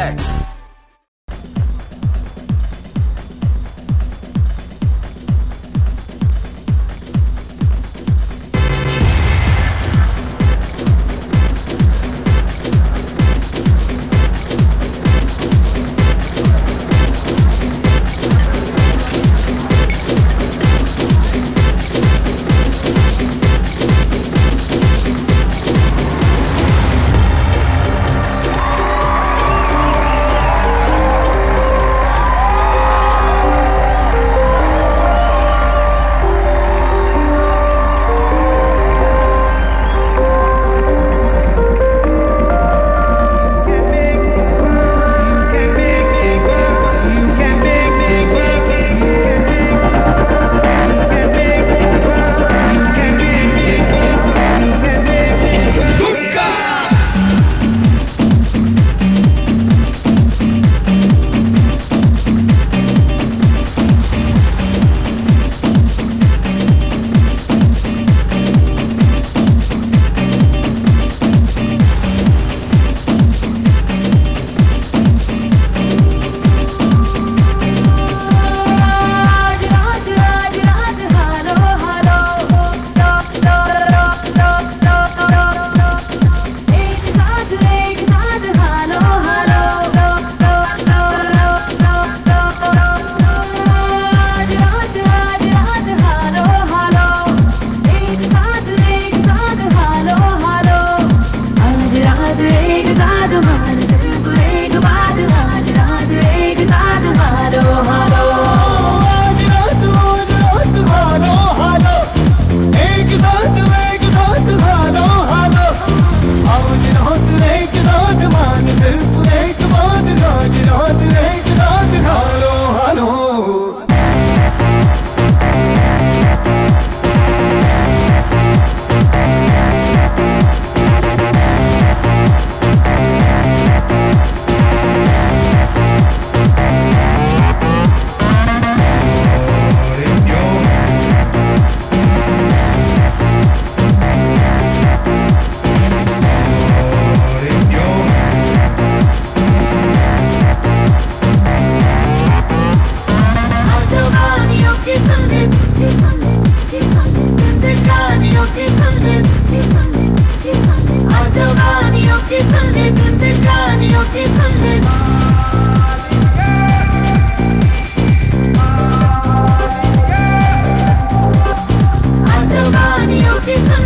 together. Otifale, tutte cani, otifale. Domani, oggi.